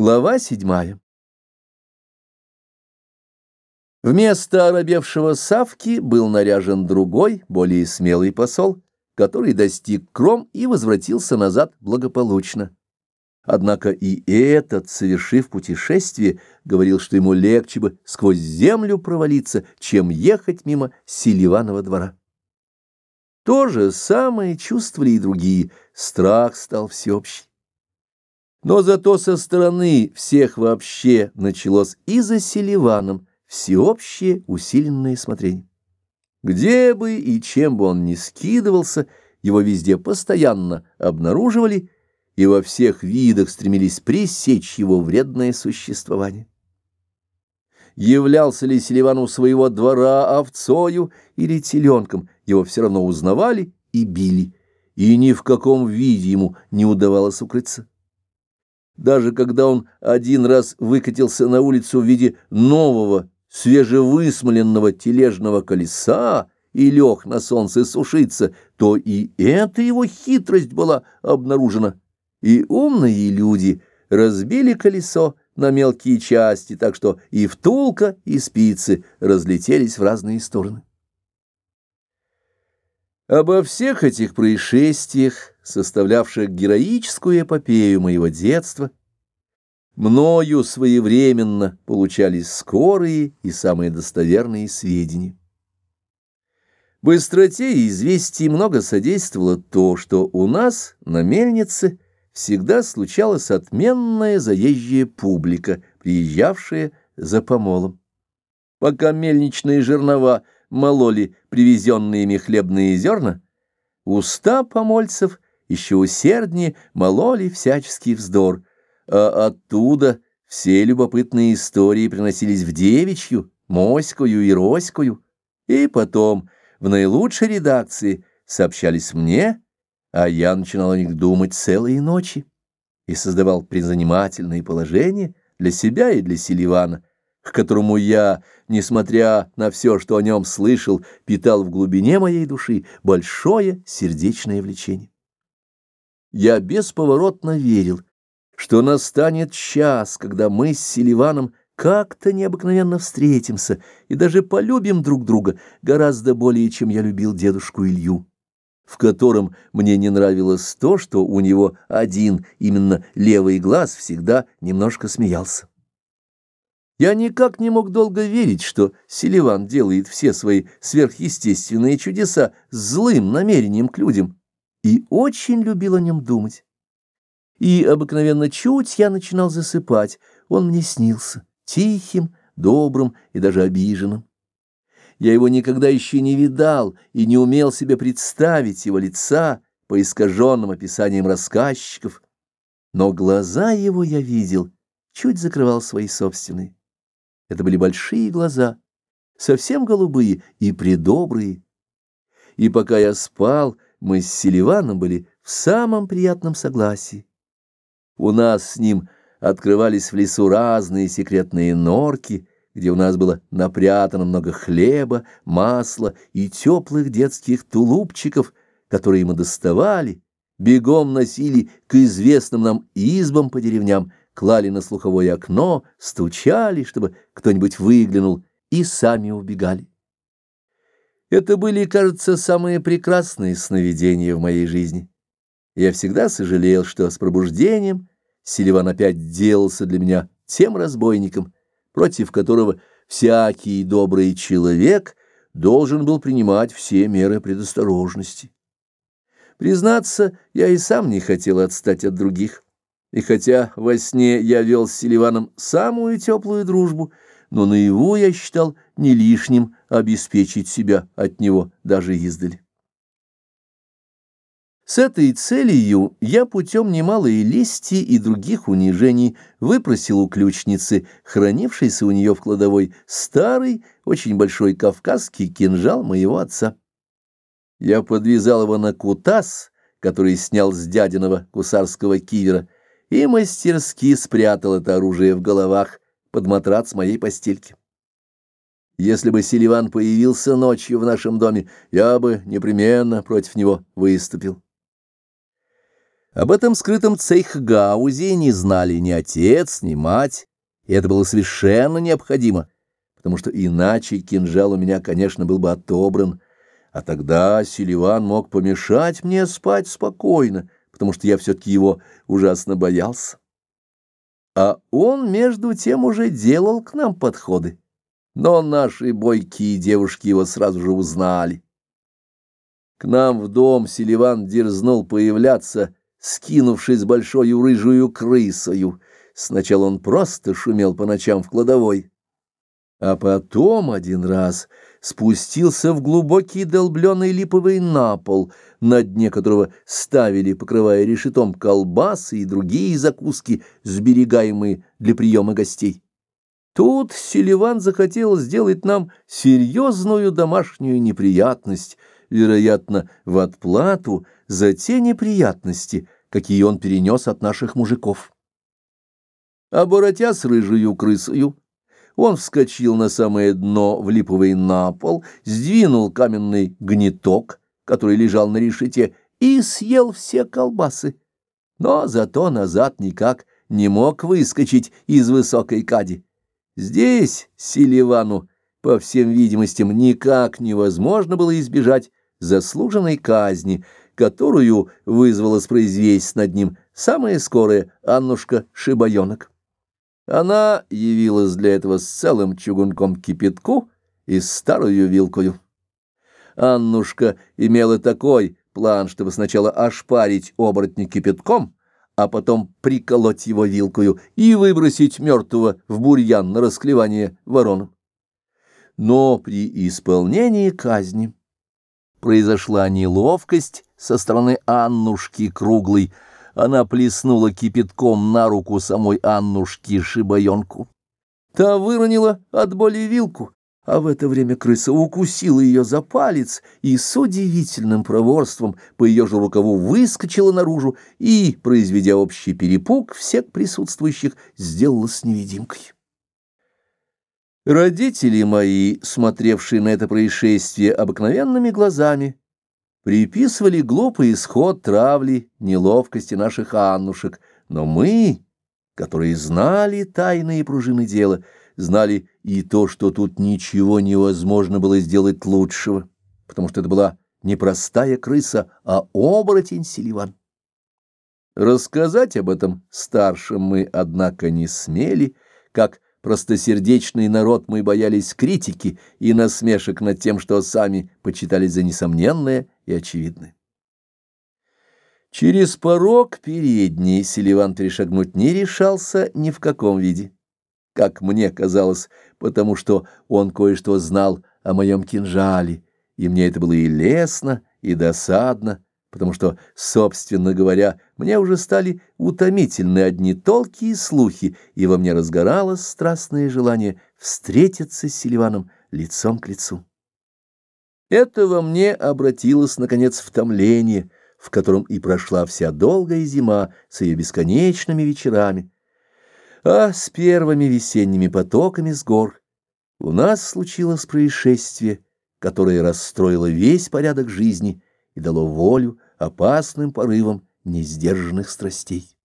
Глава седьмая. Вместо оробевшего Савки был наряжен другой, более смелый посол, который достиг Кром и возвратился назад благополучно. Однако и этот, совершив путешествие, говорил, что ему легче бы сквозь землю провалиться, чем ехать мимо Селиванова двора. То же самое чувствовали и другие, страх стал всеобщий. Но зато со стороны всех вообще началось и за Селиваном всеобщее усиленное смотрение. Где бы и чем бы он ни скидывался, его везде постоянно обнаруживали и во всех видах стремились пресечь его вредное существование. Являлся ли Селиван у своего двора овцою или теленком, его все равно узнавали и били, и ни в каком виде ему не удавалось укрыться. Даже когда он один раз выкатился на улицу в виде нового, свежевысмоленного тележного колеса и лег на солнце сушиться, то и эта его хитрость была обнаружена. И умные люди разбили колесо на мелкие части, так что и втулка, и спицы разлетелись в разные стороны. Обо всех этих происшествиях, составлявших героическую эпопею моего детства, мною своевременно получались скорые и самые достоверные сведения. Быстроте известий много содействовало то, что у нас на мельнице всегда случалась отменная заезжая публика, приезжавшая за помолом. Пока мельничные жернова – мололи привезенные ими хлебные зерна, уста помольцев еще усерднее мололи всяческий вздор, а оттуда все любопытные истории приносились в девичью, моськую и роськую, и потом в наилучшей редакции сообщались мне, а я начинал о них думать целые ночи и создавал призанимательные положения для себя и для Селивана, к которому я, несмотря на все, что о нем слышал, питал в глубине моей души большое сердечное влечение. Я бесповоротно верил, что настанет час, когда мы с Селиваном как-то необыкновенно встретимся и даже полюбим друг друга гораздо более, чем я любил дедушку Илью, в котором мне не нравилось то, что у него один, именно левый глаз, всегда немножко смеялся. Я никак не мог долго верить, что Селиван делает все свои сверхъестественные чудеса злым намерением к людям, и очень любил о нем думать. И обыкновенно чуть я начинал засыпать, он мне снился, тихим, добрым и даже обиженным. Я его никогда еще не видал и не умел себе представить его лица по искаженным описаниям рассказчиков, но глаза его я видел, чуть закрывал свои собственные. Это были большие глаза, совсем голубые и предобрые. И пока я спал, мы с Селиваном были в самом приятном согласии. У нас с ним открывались в лесу разные секретные норки, где у нас было напрятано много хлеба, масла и теплых детских тулупчиков, которые мы доставали, бегом носили к известным нам избам по деревням, клали на слуховое окно, стучали, чтобы кто-нибудь выглянул, и сами убегали. Это были, кажется, самые прекрасные сновидения в моей жизни. Я всегда сожалел, что с пробуждением Селиван опять делался для меня тем разбойником, против которого всякий добрый человек должен был принимать все меры предосторожности. Признаться, я и сам не хотел отстать от других. И хотя во сне я вел с Селиваном самую теплую дружбу, но наяву я считал не лишним обеспечить себя от него даже издали. С этой целью я путем немалой лести и других унижений выпросил у ключницы, хранившейся у нее в кладовой, старый, очень большой кавказский кинжал моего отца. Я подвязал его на кутас, который снял с дядиного гусарского кивера, и мастерски спрятал это оружие в головах под матрац моей постельки. Если бы Селиван появился ночью в нашем доме, я бы непременно против него выступил. Об этом скрытом цейхгаузе не знали ни отец, ни мать, и это было совершенно необходимо, потому что иначе кинжал у меня, конечно, был бы отобран, а тогда Селиван мог помешать мне спать спокойно, потому что я все-таки его ужасно боялся. А он, между тем, уже делал к нам подходы, но наши бойкие девушки его сразу же узнали. К нам в дом Селиван дерзнул появляться — скинувшись большою рыжую крысою. Сначала он просто шумел по ночам в кладовой, а потом один раз спустился в глубокий долбленный липовый напол, на дне которого ставили, покрывая решетом, колбасы и другие закуски, сберегаемые для приема гостей. Тут Селиван захотел сделать нам серьезную домашнюю неприятность, вероятно, в отплату за те неприятности, какие он перенес от наших мужиков. Оборотя с рыжую крысою, он вскочил на самое дно в липовый напол, сдвинул каменный гнеток, который лежал на решете, и съел все колбасы. Но зато назад никак не мог выскочить из высокой кади. Здесь Селивану, по всем видимостям, никак невозможно было избежать заслуженной казни, которую вызвала спроизвесть над ним самая скорая Аннушка Шибаенок. Она явилась для этого с целым чугунком кипятку и старую вилкою. Аннушка имела такой план, чтобы сначала ошпарить оборотня кипятком, а потом приколоть его вилкою и выбросить мертвого в бурьян на расклевание вороном. Но при исполнении казни произошла неловкость со стороны Аннушки круглой. Она плеснула кипятком на руку самой Аннушки шибаенку. Та выронила от боли вилку, а в это время крыса укусила ее за палец и с удивительным проворством по ее же рукаву выскочила наружу и, произведя общий перепуг, всех присутствующих сделалась невидимкой. Родители мои, смотревшие на это происшествие обыкновенными глазами, приписывали глупый исход травли неловкости наших Аннушек, но мы, которые знали тайные пружины дела, знали и то, что тут ничего невозможно было сделать лучшего, потому что это была не простая крыса, а оборотень Селиван. Рассказать об этом старшим мы, однако, не смели, как Простосердечный народ мы боялись критики и насмешек над тем, что сами почитали за несомненное и очевидное. Через порог передний Селиван перешагнуть не решался ни в каком виде, как мне казалось, потому что он кое-что знал о моем кинжале, и мне это было и лестно, и досадно, потому что, собственно говоря, мне уже стали утомительны одни толки и слухи, и во мне разгоралось страстное желание встретиться с Селиваном лицом к лицу. Это во мне обратилось, наконец, в томление, в котором и прошла вся долгая зима с ее бесконечными вечерами. А с первыми весенними потоками с гор у нас случилось происшествие, которое расстроило весь порядок жизни — и дало волю опасным порывам несдержанных страстей.